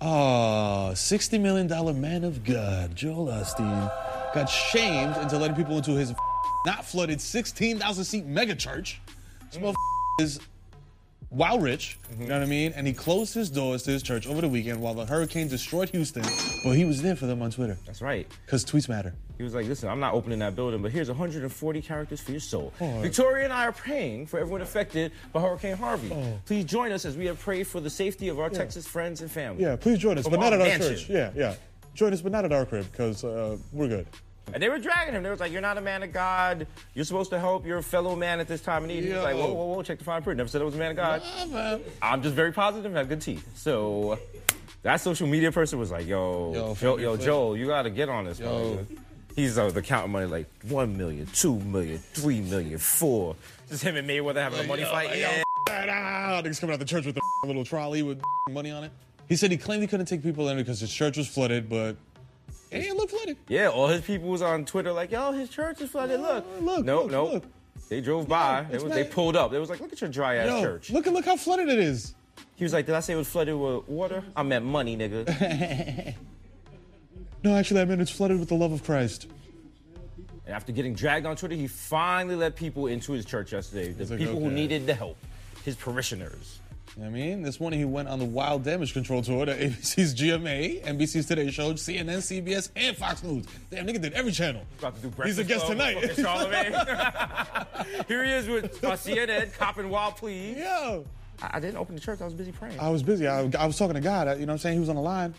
Oh, $60 million man of God, Joel Osteen, got shamed into letting people into his not flooded 16,000 seat mega church. This motherfucker is wow rich, you know what I mean? And he closed his doors to his church over the weekend while the hurricane destroyed Houston. But he was there for them on Twitter That's right. because tweets matter. He was like, listen, I'm not opening that building, but here's 140 characters for your soul. Oh. Victoria and I are praying for everyone affected by Hurricane Harvey. Oh. Please join us as we have prayed for the safety of our Texas friends and family. Yeah, please join us, From but not at our mansion. church. Yeah, yeah. Join us, but not at our crib because uh, we're good. And they were dragging him. They was like, you're not a man of God. You're supposed to help your fellow man at this time of need. He was like, whoa, whoa, whoa, check the fine print. Never said I was a man of God. I'm just very positive and have good teeth. So that social media person was like, yo, Yo, yo, yo Joel, you got to get on this. Yo. He's uh, the counting money like 1 million, 2 million, 3 million, 4. Just him and Mayweather having a money Yo, fight. yo, Yeah. ah, Niggas coming out the church with a little trolley with money on it. He said he claimed he couldn't take people in because his church was flooded, but it didn't look flooded. yeah, all his people was on Twitter like, yo, his church is flooded. Look. look, Nope, look, nope. look. They drove by. They, was, they pulled up. They was like, look at your dry ass Yo, church. look at look how flooded it is. He was like, did I say it was flooded with water? I meant money, nigga. No, actually, I mean it's flooded with the love of Christ. And after getting dragged on Twitter, he finally let people into his church yesterday. The like, people who needed the help, his parishioners. You know what I mean, this morning he went on the wild damage control tour to ABC's GMA, NBC's Today Show, CNN, CBS, and Fox News. Damn, nigga did every channel. About to do He's a guest tonight. with Charlamagne. Here he is with uh, CNN, copping wild please. Yo, I, I didn't open the church. I was busy praying. I was busy. I, I was talking to God. You know what I'm saying? He was on the line.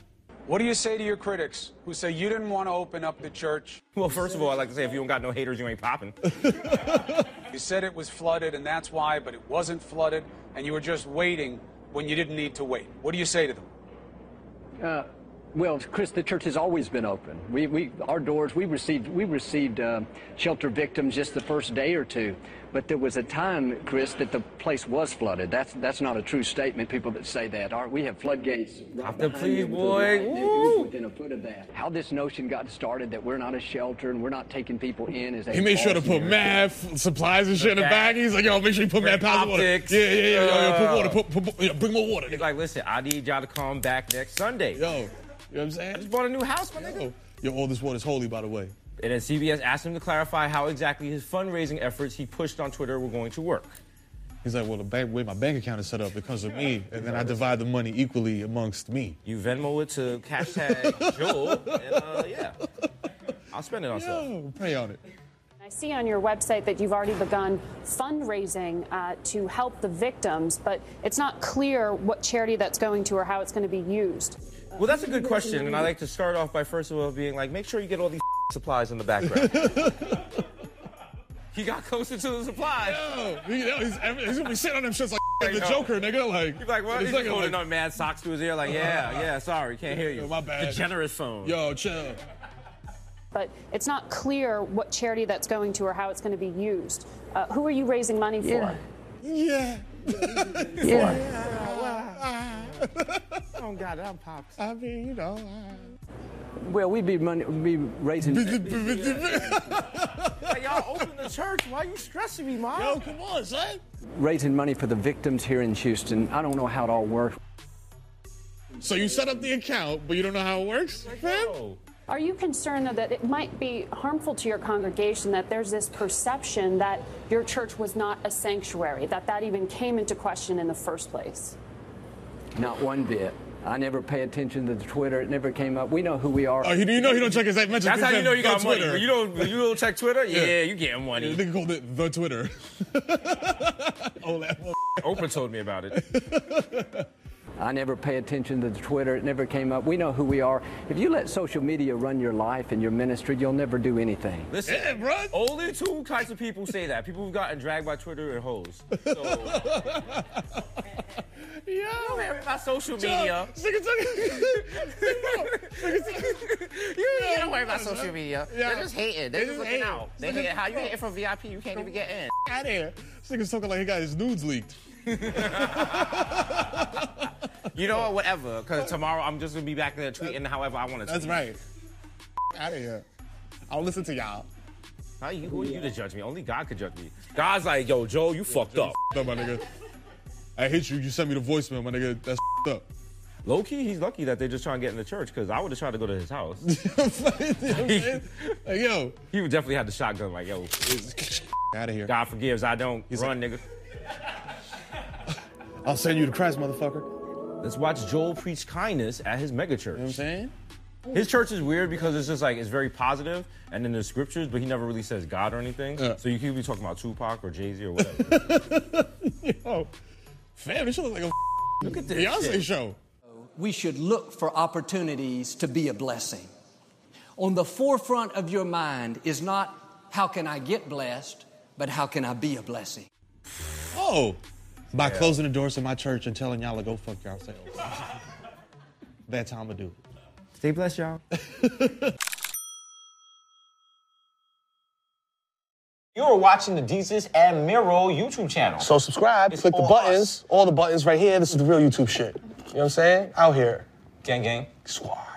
What do you say to your critics who say you didn't want to open up the church? well, first of all, I like to say, if you don't got no haters, you ain't popping. You said it was flooded and that's why, but it wasn't flooded, and you were just waiting when you didn't need to wait. What do you say to them? Uh, well, Chris, the church has always been open. We, we, our doors, we received, we received uh, shelter victims just the first day or two. But there was a time, Chris, that the place was flooded. That's that's not a true statement. People that say that are we have floodgates. Right Off the behind please, boy. right within a foot of that. How this notion got started that we're not a shelter and we're not taking people in is a He made sure to put math, supplies and shit in the bag. bag. He's like, yo, make sure you put math mad pounds of water. optics. Yeah, yeah, yeah, yo, yo, Uh. put water, put, put, put- yeah, bring more water. He's like, listen, I need y'all to come back next Sunday. Yo, you know what I'm saying? I Just bought a new house, my nigga. Yo, yo, all this water is holy, by the way. And then CBS asked him to clarify how exactly his fundraising efforts he pushed on Twitter were going to work. He's like, well, the bank, way my bank account is set up, it comes with me, and then I divide the money equally amongst me. You Venmo it to hashtag Joel, and uh, yeah, I'll spend it on stuff. Yo, pray on it. I see on your website that you've already begun fundraising uh, to help the victims, but it's not clear what charity that's going to or how it's going to be used. Well, that's a good question, and I like to start off by first of all being like, make sure you get all these supplies in the background. he got closer to the supplies. Yo, he, yo, he's, he's gonna be sitting on them shits like, I the know. Joker, nigga. Like, He's like, what? He's He's like, like holding like, on mad socks to his ear, like, yeah, yeah, sorry, can't hear you. Yo, my bad. The generous phone. yo, chill. But it's not clear what charity that's going to or how it's going to be used. Uh, who are you raising money for? Yeah. Yeah. Oh, God, I'm pops. I mean, you know. Well, we'd be money, we'd be raising. Like, y'all open the church. Why you stressing me, mom? Yo, come on, son. raising money for the victims here in Houston. I don't know how it all works. So you set up the account, but you don't know how it works, fam? Are you concerned though, that it might be harmful to your congregation that there's this perception that your church was not a sanctuary, that that even came into question in the first place? Not one bit. I never pay attention to the Twitter. It never came up. We know who we are. Oh, you, you know he don't check his mentions. That's how you know you got money. You don't, you don't check Twitter? Yeah, Yeah. you getting The money. nigga called it the Twitter. oh, that Oprah told me about it. I never pay attention to the Twitter. It never came up. We know who we are. If you let social media run your life and your ministry, you'll never do anything. Listen, Yeah, bro. only two types of people say that. People who've gotten dragged by Twitter and hoes. So, Yo. don't worry about social media. nigga took You don't worry about social media. Yeah. They're just hating. They're They just just looking out. They Nigga- hating how you hating from VIP. You can't even get in. out of here. This nigga's talking like he got his nudes leaked. You know what? Whatever. Because tomorrow I'm just gonna be back in there tweeting however I want to. That's right. Out of here. I'll listen to y'all. How you, who are you to judge me? Only God could judge me. God's like, yo, Joe, you fucked up. No, my nigga. I hate you. You sent me the voicemail, my nigga. That's up. Low key, he's lucky that they're just trying to get in the church because I would have tried to go to his house. You know what I'm saying? like, yo, he would definitely have the shotgun, like, yo, out of here. God forgives, I don't he's run, nigga. I'll send you to Christ, motherfucker. Let's watch Joel preach kindness at his megachurch. You know what I'm saying? His church is weird because it's just like it's very positive, and then there's scriptures, but he never really says God or anything. Yeah. So you could be talking about Tupac or Jay Z or whatever. Yo, fam, this shit looks like a Look at this Beyonce shit. show. we should look for opportunities to be a blessing. On the forefront of your mind is not how can I get blessed, but how can I be a blessing. Oh, by closing the doors of my church and telling y'all to go fuck yourselves. That time to do it. Stay blessed, y'all. You're watching the Desus and Mero YouTube channel. So subscribe, It's click the buttons, us. all the buttons right here. This is the real YouTube shit. You know what I'm saying? Out here. gang gang. Squad.